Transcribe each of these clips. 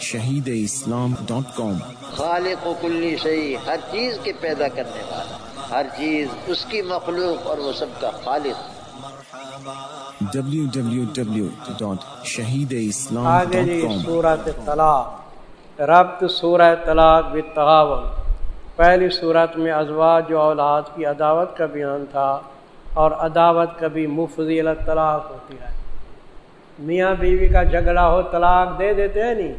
شہید اسلام ڈاٹ کام۔ خالق و کلی شہی ہر چیز کے پیدا کرنے والا ہر چیز اس کی مخلوق اور وہ سب کا خالق۔ شہید اسلام آگے جی صورت طلاق۔ ربط سورہ طلاق بالتعاون۔ پہلی صورت میں ازواج و اولاد کی عداوت کا بیان تھا اور عداوت کبھی مفضیل طلاق ہوتی ہے میاں بیوی کا جھگڑا ہو طلاق دے دیتے ہیں نہیں؟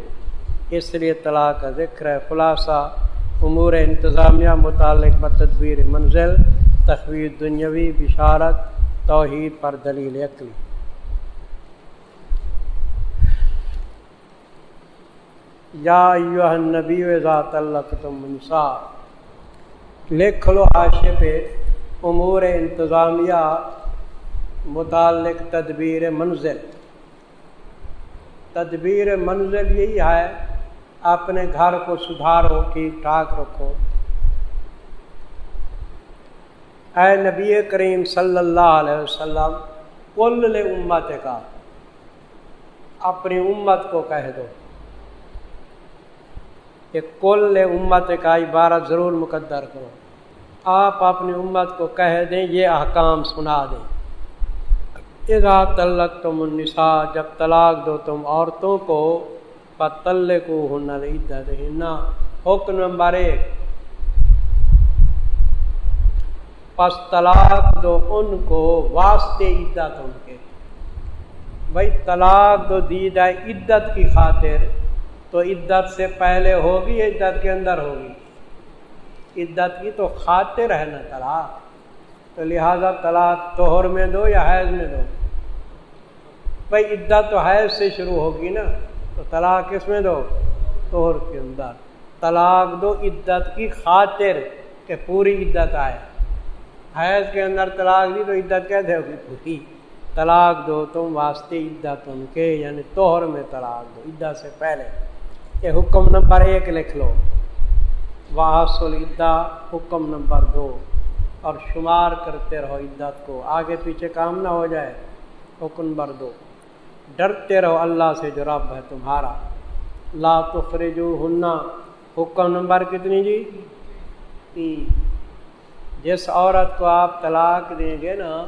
اس لیے طلاق کا ذکر ہے۔ خلاصہ، امور انتظامیہ متعلق بتدبیر منزل تخویر دنیاوی بشارت، توحید پر دلیل عقلی۔ یا یوہ نبی ذات اللہ تم منصا لکھ لو حاشے پہ امور انتظامیہ متعلق تدبیر منزل۔ تدبیر منزل یہی ہے اپنے گھر کو سدھارو، ٹھیک ٹھاک رکھو۔ اے نبی کریم صلی اللہ علیہ وسلم، کل امت کا اپنی امت کو کہہ دو۔ کہ کل امت کا عبارت ضرور مقدر کرو۔ آپ اپنی امت کو کہہ دیں، یہ احکام سنا دیں۔ اذا تلق تم النساء، جب طلاق دو تم عورتوں کو پتل کو ہنر عدت ہننا حکم نمبر ایک پس طلاق دو ان کو واسطے عدت ان کے بھائی طلاق دو دی جائے عدت کی خاطر تو عدت سے پہلے ہوگی عدت کے اندر ہوگی عدت کی تو خاطر ہے نا طلاق تو لہذا طلاق توہر میں دو یا حیض میں دو بھائی عدت تو حیض سے شروع ہوگی نا تو طلاق کس میں دو؟ توہر کے اندر۔ طلاق دو عدت کی خاطر کہ پوری عدت آئے۔ حیض کے اندر طلاق دی تو عدت کیسے ہوگی؟ پوری۔ طلاق دو تم واسطے عدت ان کے یعنی توہر میں طلاق دو۔ عدت سے پہلے۔ یہ حکم نمبر ایک لکھ لو۔ واحصل عدا حکم نمبر دو۔ اور شمار کرتے رہو عدت کو۔ آگے پیچھے کام نہ ہو جائے۔ حکم نمبر دو۔ ڈرتے رہو اللہ سے جو رب ہے تمہارا۔ لا تخرجو ہننا حکم نمبر کتنی جی؟ تین۔ جس عورت کو آپ طلاق دیں گے نا،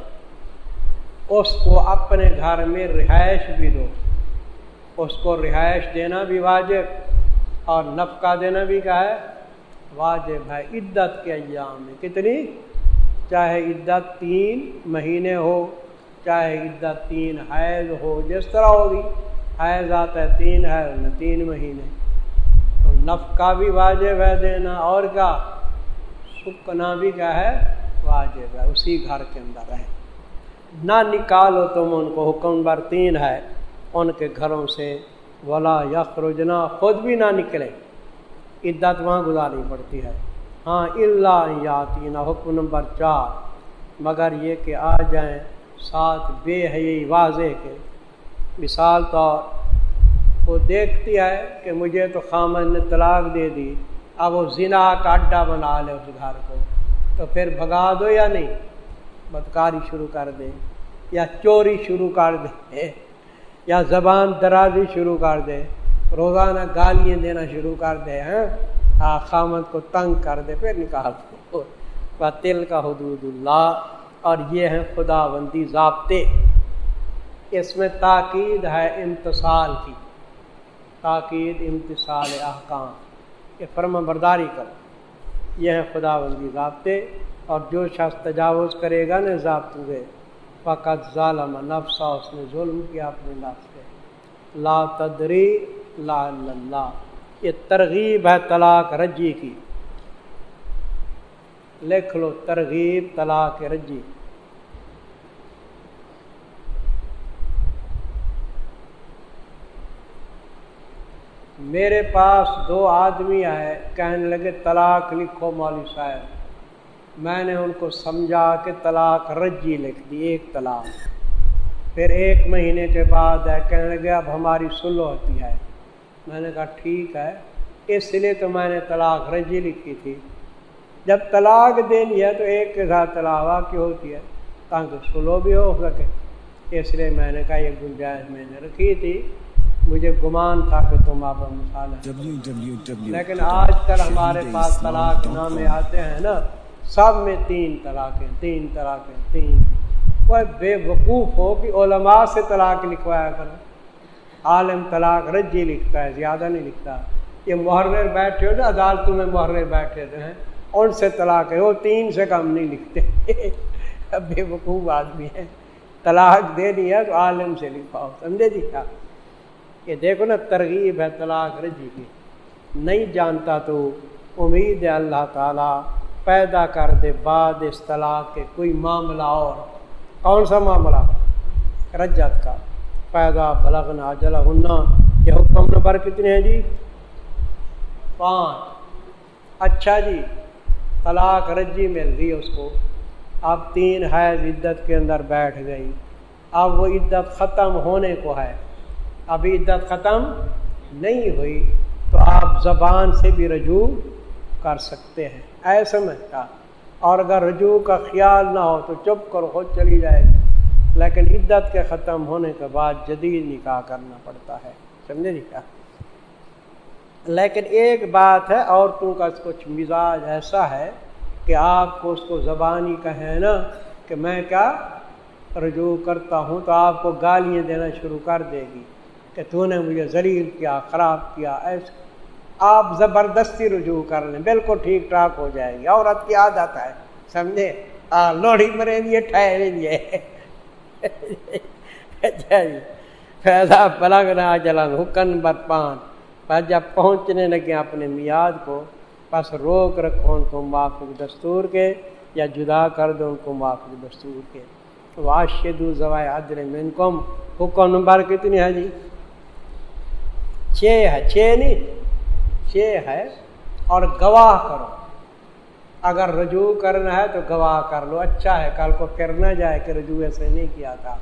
اس کو اپنے گھر میں رہائش بھی دو۔ اس کو رہائش دینا بھی واجب اور نفقہ دینا بھی کیا ہے؟ واجب ہے۔ عدت کے ایام میں کتنی؟ چاہے عدت تین مہینے ہو چاہے عدت تین حیض ہو، جس طرح ہوگی، حیض آتا ہے تین ہے تین مہینے۔ تو نفقہ بھی واجب ہے دینا، اور کیا؟ سکنا بھی کیا ہے؟ واجب ہے، اسی گھر کے اندر رہے۔ نہ نکالو تم ان کو حکم نمبر تین ہے، ان کے گھروں سے۔ ولا یخرجنا، خود بھی نہ نکلے۔ عدت وہاں گزارنی پڑتی ہے۔ ہاں اللہ یاتینہ حکم نمبر چار۔ مگر یہ کہ آ جائیں ساتھ بے حی واضح کے مثال طور وہ دیکھتی ہے کہ مجھے تو خامن نے طلاق دے دی، اب وہ زنا کا اڈا بنا لے اس گھر کو۔ تو پھر بھگا دو یا نہیں؟ بدکاری شروع کر دے، یا چوری شروع کر دے، یا زبان درازی شروع کر دے، روزانہ گالیاں دینا شروع کر دے ہیں خامد کو تنگ کر دے، پھر نکال دو تل کا حدود اللہ۔ اور یہ ہیں خدا بندی ضابطے۔ اس میں تاکید ہے امتصال کی۔ تاکید امتصال احکام۔ یہ فرم برداری کرو۔ یہ ہیں خدا بندی ضابطے اور جو شخص تجاوز کرے گا نا ضابطوں گے فقط ظالم نفسا اس نے ظلم کیا اپنے نفس سے لا تدری لا اللہ۔ یہ ترغیب ہے طلاق رجی کی۔ لکھ لو ترغیب، طلاق رجی۔ میرے پاس دو آدمی آئے، کہنے لگے، طلاق لکھو مولوی صاحب۔ میں نے ان کو سمجھا کہ طلاق رجی لکھ دی، ایک طلاق۔ پھر ایک مہینے کے بعد ہے، کہنے لگے، اب ہماری سلو ہوتی ہے۔ میں نے کہا، ٹھیک ہے۔ اس لیے تو میں نے طلاق رجی لکھی تھی۔ جب طلاق دینی ہے تو ایک کے ساتھ طلاق کی ہوتی ہے، تاکہ سلو بھی ہو سکے۔ اس لیے میں نے کہا، یہ گنجائش میں نے رکھی تھی۔ مجھے گمان تھا کہ تم آپ مثال لیکن آج کل ہمارے پاس طلاق نامے آتے ہیں نا سب میں تین طلاقیں تین طلاقیں تین۔ کوئی بے وقوف ہو کہ علماء سے طلاق لکھوایا کرو۔ عالم طلاق رجی لکھتا ہے زیادہ نہیں لکھتا۔ یہ محرر بیٹھے ہو نا عدالتوں میں محرر بیٹھے ہیں۔ ان سے طلاق ہے وہ تین سے کم نہیں لکھتے۔ بے وقوف آدمی ہے طلاق دے دیا تو عالم سے لکھواؤ سمجھے جی؟ کیا یہ دیکھو نا، ترغیب ہے، طلاق رجی کی۔ نہیں جانتا تو امید ہے اللہ تعالیٰ پیدا کر دے بعد اس طلاق کے کوئی معاملہ اور۔ کون سا معاملہ؟ رجت کا۔ پیدا بلغنا جلا ہننا یہ حکم نمبر کتنے ہیں جی؟ پانچ۔ اچھا جی طلاق رجی مل گئی اس کو۔ اب تین حیض عدت کے اندر بیٹھ گئی۔ اب وہ عدت ختم ہونے کو ہے۔ ابھی عدت ختم نہیں ہوئی تو آپ زبان سے بھی رجوع کر سکتے ہیں۔ ایسے میں کیا اور اگر رجوع کا خیال نہ ہو تو چپ کرو، خود چلی جائے۔ گی لیکن عدت کے ختم ہونے کے بعد جدید نکاح کرنا پڑتا ہے۔ سمجھے جی کیا؟ لیکن ایک بات ہے، عورتوں کا کچھ مزاج ایسا ہے کہ آپ کو اس کو زبانی کہیں نا کہ میں کیا رجوع کرتا ہوں تو آپ کو گالیاں دینا شروع کر دے گی۔ کہ تو نے مجھے ذلیل کیا، خراب کیا ایسا آپ زبردستی رجوع کر لیں، بالکل ٹھیک ٹھاک ہو جائے گی۔ عورت کی عادت ہے، سمجھے؟ لوڑی مرے لیے، ٹھہرے لیے۔ اچھا جی۔ فیضا پلگ نہ جلن، حکن بر پان پر جب پہنچنے لگے اپنے میاد کو بس روک رکھو ان کو معافق دستور کے، یا جدا کر دو ان کو معافق دستور کے۔ واشد زوائے عدل منکم۔ حکم نمبر کتنی ہے جی؟ چھ ہے چھ نہیں چھ ہے اور گواہ کرو۔ اگر رجوع کرنا ہے تو گواہ کر لو۔ اچھا ہے، کل کو پھر نہ جائے کہ رجوع ایسے نہیں کیا تھا۔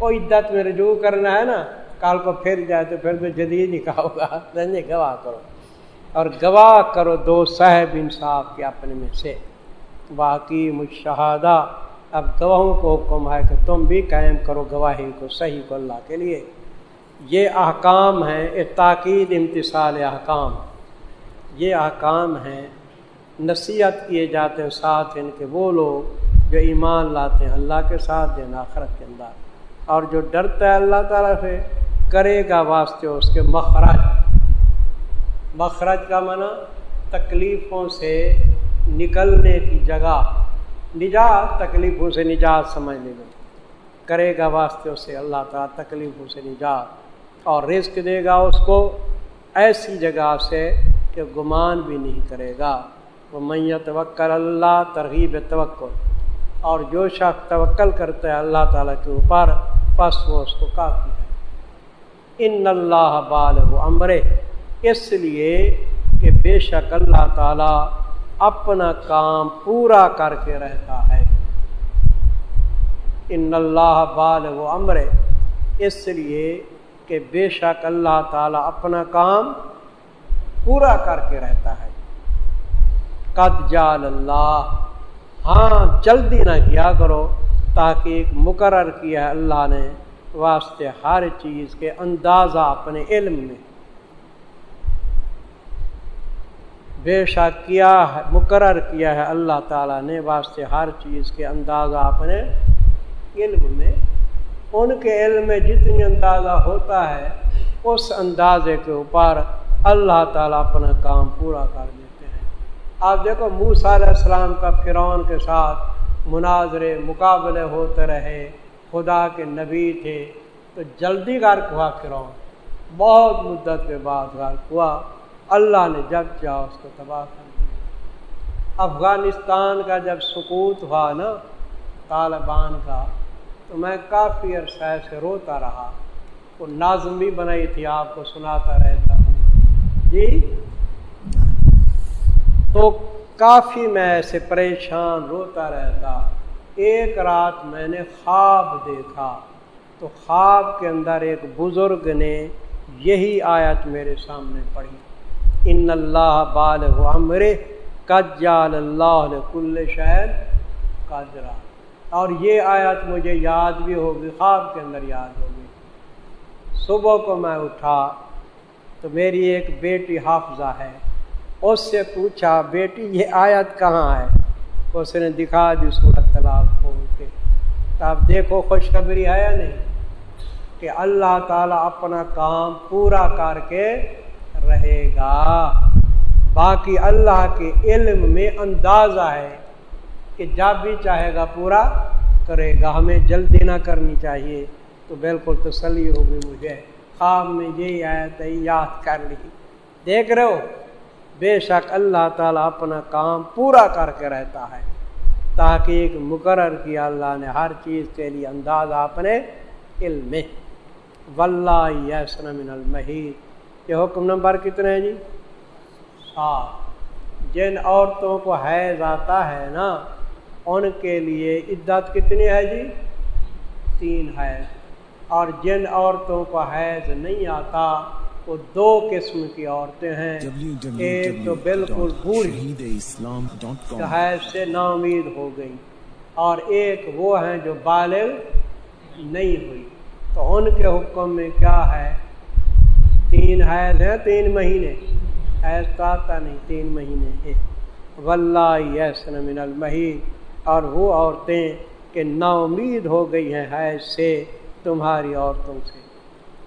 وہ عدت میں رجوع کرنا ہے نا، کل کو پھر جائے تو پھر تو جدید ہی کہا ہوگا گواہ کرو۔ اور گواہ کرو دو صاحب انصاف کے اپنے میں سے۔ باقی مشہادہ اب گواہوں کو حکم ہے کہ تم بھی قائم کرو، گواہی کو، صحیح کو اللہ کے لیے۔ یہ احکام ہیں تاکید امتصال احکام۔ یہ احکام ہیں، نصیحت کیے جاتے ہیں ساتھ ان کے وہ لوگ جو ایمان لاتے ہیں، اللہ کے ساتھ دینا آخرت کے اندر۔ اور جو ڈرتا ہے، اللہ تعالیٰ سے کرے گا واسطے اس کے مخرج۔ مخرج کا منع تکلیفوں سے نکلنے کی جگہ۔ نجات تکلیفوں سے نجات سمجھ لے کرے گا واسطے اسے اللہ تعالیٰ تکلیفوں سے نجات۔ اور رزق دے گا اس کو ایسی جگہ سے کہ گمان بھی نہیں کرے گا۔ وہ میت توکل اللہ ترغیب توکل اور جو شخص توکل کرتا ہے اللہ تعالیٰ کے اوپر پس وہ اس کو کافی ہے۔ ان اللہ بال و امرے اس لیے کہ بے شک اللہ تعالیٰ اپنا کام پورا کر کے رہتا ہے۔ ان اللہ بال و امر اس لیے کہ بے شک اللہ تعالیٰ اپنا کام پورا کر کے رہتا ہے۔ قد جال اللہ ہاں جلدی نہ کیا کرو تاکہ ایک مقرر کیا ہے اللہ نے واسطے ہر چیز کے اندازہ اپنے علم میں۔ بے شک کیا ہے، مقرر کیا ہے اللہ تعالیٰ نے واسطے ہر چیز کے اندازہ اپنے علم میں۔ ان کے علم میں جتنی اندازہ ہوتا ہے، اس اندازے کے اوپر اللہ تعالیٰ اپنا کام پورا کر دیتے ہیں۔ آپ دیکھو، موسیٰ علیہ السلام کا فرعون کے ساتھ مناظرے مقابلے ہوتے رہے، خدا کے نبی تھے۔ تو جلدی غرق ہوا فرعون۔ بہت مدت کے بعد غرق ہوا۔ اللہ نے جب چاہا اس کو تباہ کر دیا۔ افغانستان کا جب سکوت ہوا نا، طالبان کا تو میں کافی عرصہ سے روتا رہا وہ نازم بھی بنائی تھی، آپ کو سناتا رہتا ہوں۔ جی؟ تو کافی میں ایسے پریشان روتا رہتا۔ ایک رات میں نے خواب دیکھا۔ تو خواب کے اندر ایک بزرگ نے یہی آیت میرے سامنے پڑھی۔ ان اللہ بال عمر کجال اللہ کل شہر اور یہ آیت مجھے یاد بھی ہوگی، خواب کے اندر یاد ہوگی۔ صبح کو میں اٹھا تو میری ایک بیٹی حافظہ ہے، اس سے پوچھا، بیٹی یہ آیت کہاں ہے؟ اس نے دکھا دی صورت طلاق کھول کے۔ تو اب دیکھو خوشخبری ہے یا نہیں؟ کہ اللہ تعالیٰ اپنا کام پورا کر کے رہے گا۔ باقی اللہ کے علم میں اندازہ ہے کہ جب بھی چاہے گا پورا کرے گا، ہمیں جلدی نہ کرنی چاہیے۔ تو بالکل تسلی ہوگی مجھے۔ خواب میں یہی آیا تھا یاد کر لی۔ دیکھ رہے ہو، بے شک اللہ تعالیٰ اپنا کام پورا کر کے رہتا ہے۔ تاکہ ایک مقرر کیا اللہ نے ہر چیز کے لیے انداز اپنے علم میں۔ یسن من المحید یہ حکم نمبر کتنے ہیں جی؟ سات۔ جن عورتوں کو حیض آتا ہے نا ان کے لیے عدت کتنی ہے جی؟ تین حیض اور جن عورتوں کو حیض نہیں آتا، وہ دو قسم کی عورتیں ہیں۔ ایک تو بالکل بوڑھی حیض سے نا امید ہو گئی، اور ایک وہ ہیں جو بالغ نہیں ہوئی۔ تو ان کے حکم میں کیا ہے؟ تین حیض ہیں، تین مہینے۔ حیض تو آتا نہیں، تین مہینے۔ واللہ یسن من المحید اور وہ عورتیں کہ نا امید ہو گئی ہیں حیض سے تمہاری عورتوں سے۔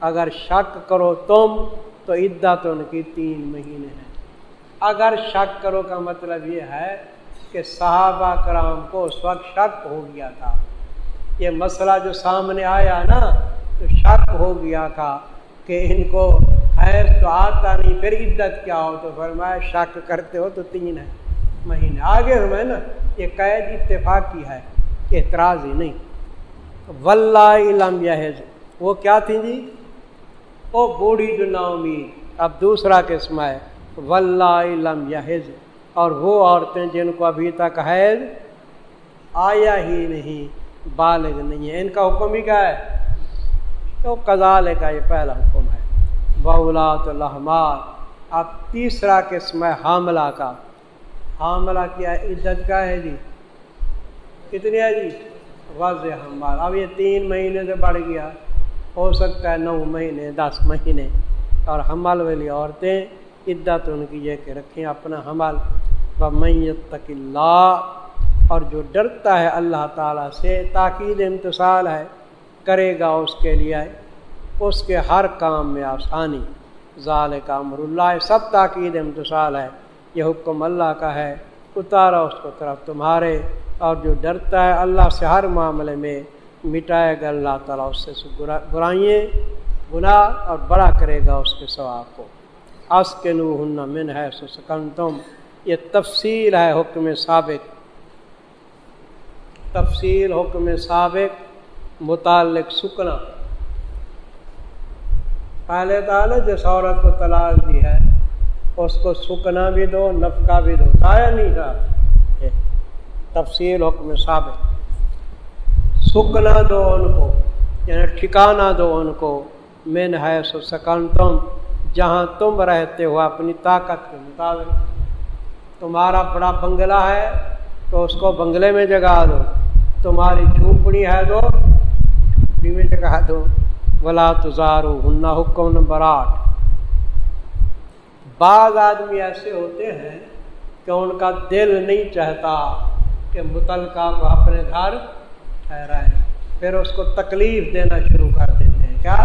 اگر شک کرو تم، تو عدت ان کی تین مہینے ہیں۔ اگر شک کرو کا مطلب یہ ہے کہ صحابہ کرام کو اس وقت شک ہو گیا تھا۔ یہ مسئلہ جو سامنے آیا نا، تو شک ہو گیا تھا کہ ان کو حیض تو آتا نہیں، پھر عدت کیا ہو؟ تو فرمایا، شک کرتے ہو تو تین ہے مہینے۔ آگے ہمیں نا یہ قید اتفاقی ہے، اعتراض ہی نہیں۔ علم یحز وہ کیا تھی جی؟ وہ بوڑھی جو نا امید اب دوسرا قسم ہے علم یحز اور وہ عورتیں جن کو ابھی تک حیض آیا ہی نہیں، بالغ نہیں ہے ان کا حکم ہی کیا ہے؟ تو کزال کا یہ پہلا حکم ہے۔ بولات الحماد اب تیسرا قسم ہے حاملہ کا۔ ہاں حاملہ کیا عزت کا ہے جی۔ کتنی ہے جی؟ واضح حمال اب یہ تین مہینے سے بڑھ گیا۔ ہو سکتا ہے نو مہینے، دس مہینے۔ اور حمل والی عورتیں عدت ان کی یہ کہ رکھیں اپنا حمل۔ و میت تک اللہ اور جو ڈرتا ہے اللہ تعالیٰ سے، تاکید امتصال ہے، کرے گا اس کے لیے۔ اس کے ہر کام میں آسانی۔ ظال کا امر اللہ، سب تاکید امتصال ہے۔ یہ حکم اللہ کا ہے، اتارا اس کو طرف تمہارے اور جو ڈرتا ہے اللہ سے ہر معاملے میں مٹائے گا اللہ تعالیٰ اس سے برائیں گناہ اور بڑا کرے گا اس کے ثواب کو۔ اس کے نو ہن من ہے سکن تم یہ تفصیل ہے حکم سابق تفصیل حکم سابق متعلق سکنا پہلے تعالیٰ جس عورت کو طلاق دی ہے اس کو سکنا بھی دو، نفقہ بھی دو۔ تایا نہیں تھا۔ تفصیل حکم ثابت۔ سکنا دو ان کو یعنی ٹھکانہ دو ان کو۔ من ہے سو سکن تم جہاں تم رہتے ہو اپنی طاقت کے مطابق۔ تمہارا بڑا بنگلہ ہے، تو اس کو بنگلے میں جگہ دو۔ تمہاری جھونپڑی ہے دو، جھونپڑی میں جگہ دو۔ بلا تزارو ہننا حکم نمبر آٹھ بعض آدمی ایسے ہوتے ہیں کہ ان کا دل نہیں چاہتا کہ متعلقہ کو اپنے گھر ٹھہرائیں، پھر اس کو تکلیف دینا شروع کر دیتے ہیں۔ کیا؟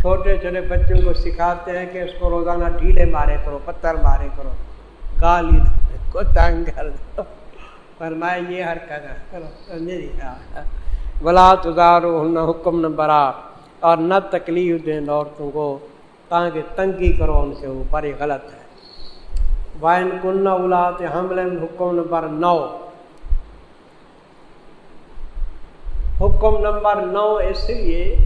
چھوٹے چھوٹے بچوں کو سکھاتے ہیں کہ اس کو روزانہ ڈھیلے مارے کرو، پتھر مارے کرو، گالی کو تنگ کر دو۔ پر میں یہ حرکت کرو بلا تزارو حکم نمبر آٹھ اور نہ تکلیف دیں عورتوں کو۔ تاکہ تنگی کرو ان کے اوپر، یہ غلط ہے۔ وائن کن اولاد حمل، حکم نمبر نو۔ حکم نمبر نو اس لیے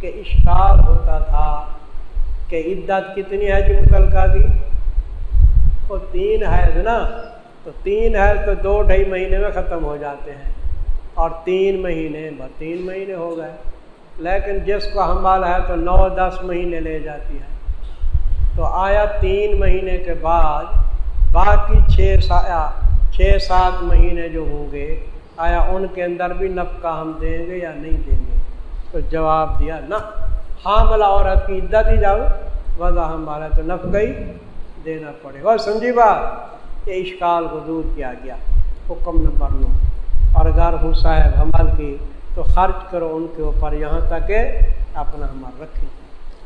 کہ اشکال ہوتا تھا کہ عدت کتنی ہے جی جو متعلقہ کی وہ تین ہے نا، تو تین ہے تو دو ڈھائی مہینے میں ختم ہو جاتے ہیں۔ اور تین مہینے تین مہینے ہو گئے۔ لیکن جس کو حمال ہے تو نو دس مہینے لے جاتی ہے۔ تو آیا تین مہینے کے بعد باقی چھ سا چھ سات مہینے جو ہوں گے، آیا ان کے اندر بھی نفقہ ہم دیں گے یا نہیں دیں گے؟ تو جواب دیا، نہ۔ حاملہ عورت کی عدت ہی جب وضع ہمارا تو نف گئی دینا پڑے۔ گا سمجھی بات، یہ اشکال کو دور کیا گیا۔ حکم نمبر نو۔ اور اگر ہو صاحب حمل کی تو خرچ کرو ان کے اوپر یہاں تک کہ اپنا حمل رکھیں۔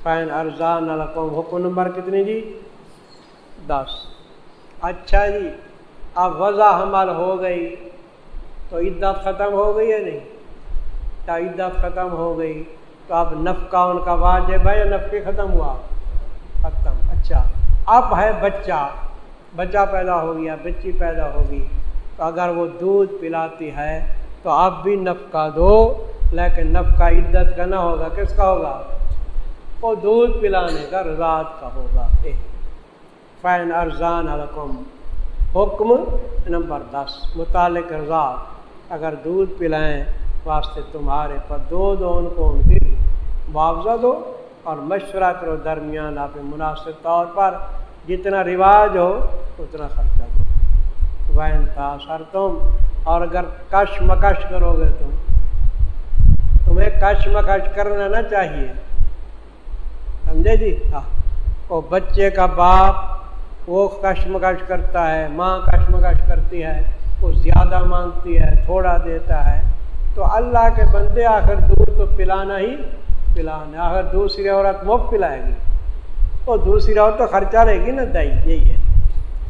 فین ارزان حکم نمبر کتنی جی؟ دس۔ اچھا جی اب وضع حمل ہو گئی۔ تو عدت ختم ہو گئی ہے نہیں؟ کیا عدت ختم ہو گئی۔ تو اب نفقہ ان کا واجب ہے یا نفقے ختم ہوا؟ ختم۔ اچھا۔ اب ہے بچہ۔ بچہ پیدا ہو گیا، بچی پیدا ہوگی تو اگر وہ دودھ پلاتی ہے تو اب بھی نفقہ دو، لیکن نفقہ عدت کا نہ ہوگا، کس کا ہوگا؟ وہ دودھ پلانے کا رضاط کا ہوگا۔ فین ارزان حکم حکم نمبر دس، متعلق رضاط اگر دودھ پلائیں واسطے تمہارے پر دو دو ان کو ان کی معاوضہ دو، اور مشورہ کرو درمیان آپ مناسب طور پر۔ جتنا رواج ہو، اتنا خرچہ دو۔ وین تھا سر تم اور اگر کش مکش کرو گے تم، تمہیں کش مکش کرنا نہ چاہیے۔ سمجھے جی؟ ہاں۔ وہ بچے کا باپ، وہ کشمکش کرتا ہے، ماں کشمکش کرتی ہے، وہ زیادہ مانگتی ہے، تھوڑا دیتا ہے۔ تو اللہ کے بندے آخر دور تو پلانا ہی پلانا اگر دوسری عورت مفت پلائے گی۔ تو دوسری عورت تو خرچہ رہے گی نا دہی یہی ہے۔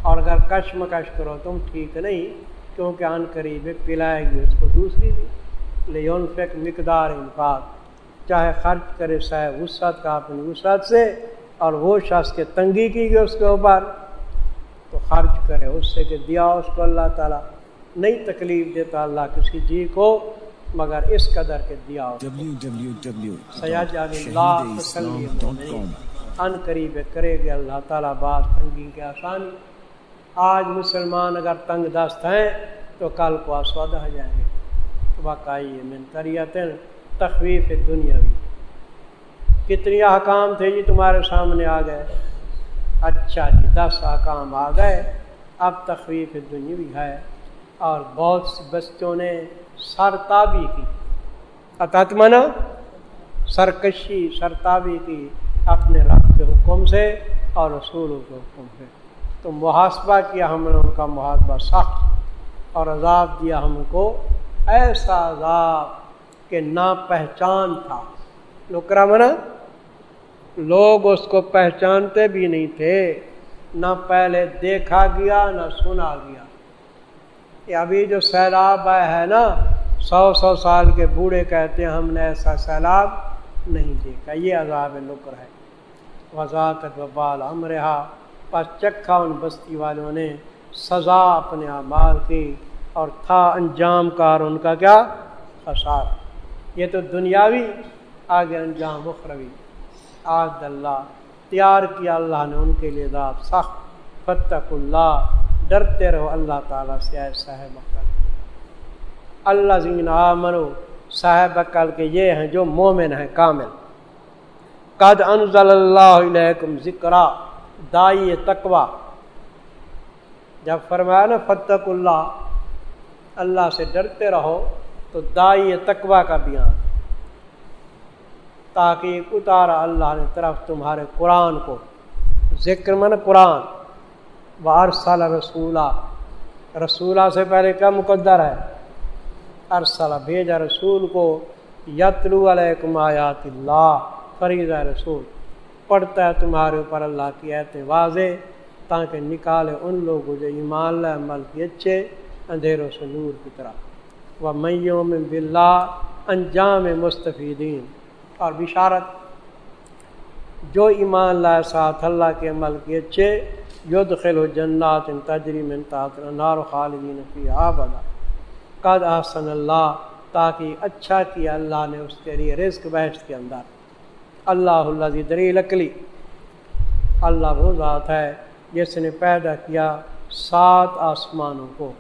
اور اگر کشمکش کرو تم، ٹھیک نہیں۔ کیونکہ ان قریب پلائے گی اس کو دوسری بھی لیون فیک مقدار انفاق، چاہے خرچ کرے صاحب وسعت کا اپنی وسعت سے، اور وہ شخص کے تنگی کی گئی اس کے اوپر، تو خرچ کرے اس سے کہ دیا اس کو اللہ تعالیٰ۔ نہیں تکلیف دیتا اللہ کسی جی کو، مگر اس قدر کے دیا ان قریب کرے گا اللہ تعالیٰ، بات تنگی کے آسانی۔ آج مسلمان اگر تنگ دست ہیں تو کل کو آسود ہو جائیں گے۔ واقعی من کریت تخویف دنیاوی۔ کتنی احکام تھے جی تمہارے سامنے آ گئے۔ اچھا جی دس احکام آ گئے۔ اب تخویف دنیاوی ہے اور بہت سے بچوں نے سرتابی کی۔ اتمنا سرکشی، سرتابی کی اپنے رب کے حکم سے اور رسولوں کے حکم سے۔ تو محاسبہ کیا ہم نے ان کا محاسبہ، سخت اور عذاب دیا ہم کو۔ ایسا عذاب کہ نہ پہچان تھا لکرا منا لوگ اس کو پہچانتے بھی نہیں تھے۔ نہ پہلے دیکھا گیا، نہ سنا گیا۔ یہ ابھی جو سیلاب آیا ہے نا، سو سو سال کے بوڑھے کہتے ہیں، ہم نے ایسا سیلاب نہیں دیکھا۔ یہ عذاب لکر ہے۔ وضاقت وبال ہم رہا پس چکھا ان بستی والوں نے سزا اپنے اعمال کی اور تھا انجام کار ان کا کیا؟ خسار یہ تو دنیاوی، آگے انجام اخروی۔ آج اللہ، تیار کیا اللہ نے ان کے لیے ذات سخت۔ فتق اللہ، ڈرتے رہو اللہ تعالیٰ سے، اے صاحب عقل اللہ زین آمنو صاحب عقل کے یہ ہیں جو مومن ہیں، کامل۔ قد انزل اللہ علیکم ذکرا۔ دائی تقوا جب فرمایا نا فتق اللہ اللہ سے ڈرتے رہو، تو دائی تقوا کا بیان۔ تاکہ اتارا اللہ نے طرف تمہارے قرآن کو۔ ذکر من قرآن۔ وارسال رسولہ رسولہ سے پہلے کیا مقدر ہے؟ ارسلہ بھیجا رسول کو۔ یتلو علیکم آیات اللہ۔ فریض رسول۔ پڑھتا ہے، تمہارے اوپر اللہ کی ایت واضح، تاکہ نکالے ان لوگوں جو ایمان عمل کی اچھے، اندھیروں سے نور کی طرح وہ میوں میں بلّہ انجام مستفیدین اور بشارت، جو ایمان لائے ساتھ اللہ کے عمل کے اچھے یود خل و جنات ان تجریم نار و خالدین فی آبدا قد آسن اللہ، تاکہ اچھا کیا اللہ نے اس کے لیے رزق بحث کے اندر۔ اللہ اللہ دری لکلی۔ اللہ وہ ذات ہے جس نے پیدا کیا سات آسمانوں کو۔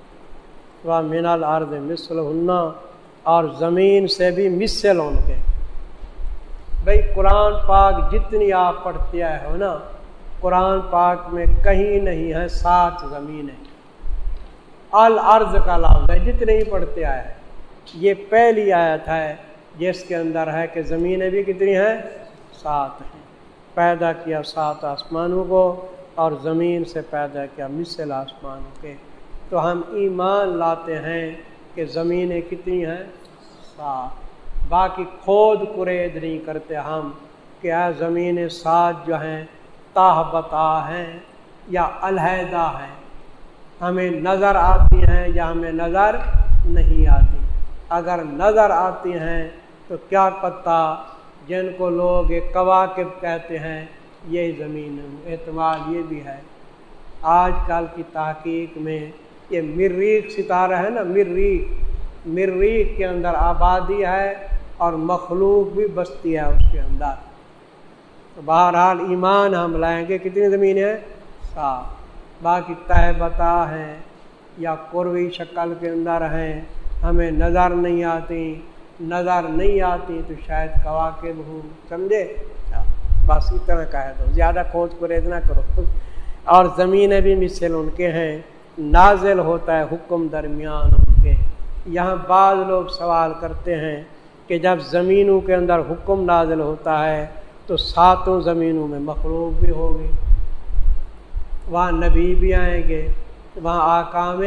وہ من الارض مثل ہننا اور زمین سے بھی مثل ان کے۔ بھائی قرآن پاک جتنی آپ پڑھتے آئے ہو نا، قرآن پاک میں کہیں نہیں ہے سات زمینیں۔ العرض کا لفظ ہے، جتنے ہی پڑھتے آئے۔ یہ پہلی آیت ہے جس کے اندر ہے کہ زمینیں بھی کتنی ہیں؟ سات ہیں۔ پیدا کیا سات آسمانوں کو اور زمین سے پیدا کیا مثل آسمانوں کے۔ تو ہم ایمان لاتے ہیں کہ زمینیں کتنی ہیں؟ سات۔ باقی کھود کرید نہیں کرتے ہم کہ اے زمین سات جو ہیں، تاہ بتا ہیں یا علیحدہ ہیں۔ ہمیں نظر آتی ہیں یا ہمیں نظر نہیں آتی۔ اگر نظر آتی ہیں تو کیا پتہ جن کو لوگ ایک کہتے ہیں، یہی زمین اعتماد یہ بھی ہے، آج کل کی تحقیق میں یہ مریخ ستارہ ہے نا، مریخ۔ مریخ کے اندر آبادی ہے اور مخلوق بھی بستی ہے اس کے اندر۔ تو بہرحال ایمان ہم لائیں گے۔ کتنی زمین ہے؟ صاف باقی تہ بتا ہیں یا قروی شکل کے اندر ہیں، ہمیں نظر نہیں آتی۔ نظر نہیں آتی تو شاید کواقب ہوں، سمجھے؟ بس اتنا کہہ دو زیادہ کھوج کو نہ کرو۔ اور زمینیں بھی مثل ان کے ہیں، نازل ہوتا ہے حکم درمیان ان کے۔ یہاں بعض لوگ سوال کرتے ہیں کہ جب زمینوں کے اندر حکم نازل ہوتا ہے تو ساتوں زمینوں میں مخلوق بھی ہوگی۔ وہاں نبی بھی آئیں گے، وہاں آکام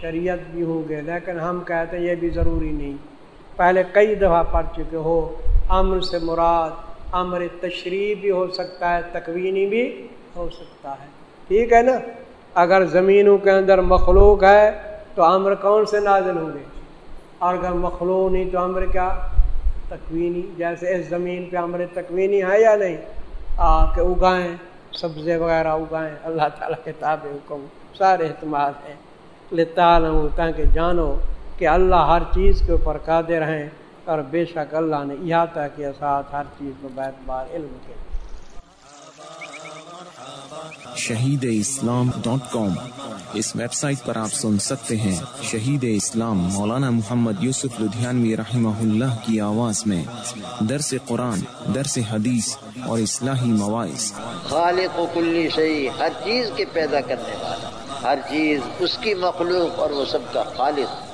شریعت بھی ہوں گے، لیکن ہم کہتے ہیں یہ بھی ضروری نہیں۔ پہلے کئی دفعہ پڑھ چکے ہو۔ امر سے مراد امر تشریح بھی ہو سکتا ہے، تکوینی بھی ہو سکتا ہے۔ ٹھیک ہے نا؟ اگر زمینوں کے اندر مخلوق ہے تو امر کون سے نازل ہوں گے؟ اور اگر مخلوق نہیں تو امر کیا؟ تکوینی۔ جیسے اس زمین پہ امر تکوینی ہے یا نہیں؟ آ کے اگائیں، سبزے وغیرہ اگائیں، اللہ تعالیٰ کے تاب حکم، سارے اعتماد ہیں۔ لتا تاکہ جانو کہ اللہ ہر چیز کے اوپر قادر ہیں اور بے شک اللہ نے احاطہ کے ساتھ ہر چیز کو بیت بار علم کے۔ شہید اسلام ڈاٹ کام اس ویب سائٹ پر آپ سن سکتے ہیں شہید اسلام مولانا محمد یوسف لدھیانوی رحمہ اللہ کی آواز میں۔ درس قرآن درس حدیث اور اصلاحی مواعث۔ خالق و کلی شہی ہر چیز کے پیدا کرنے والا ہر چیز اس کی مخلوق اور وہ سب کا خالق۔